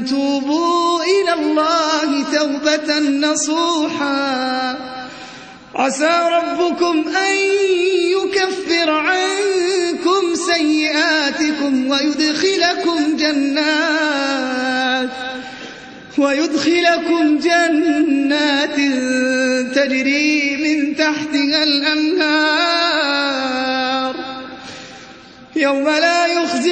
توبوا إلى الله توبة نصوحا. عسى ربكم أن يكفر عنكم سيئاتكم ويدخلكم جنات ويدخلكم جنات تجري من تحتها الأنهار. يوم لا يخزي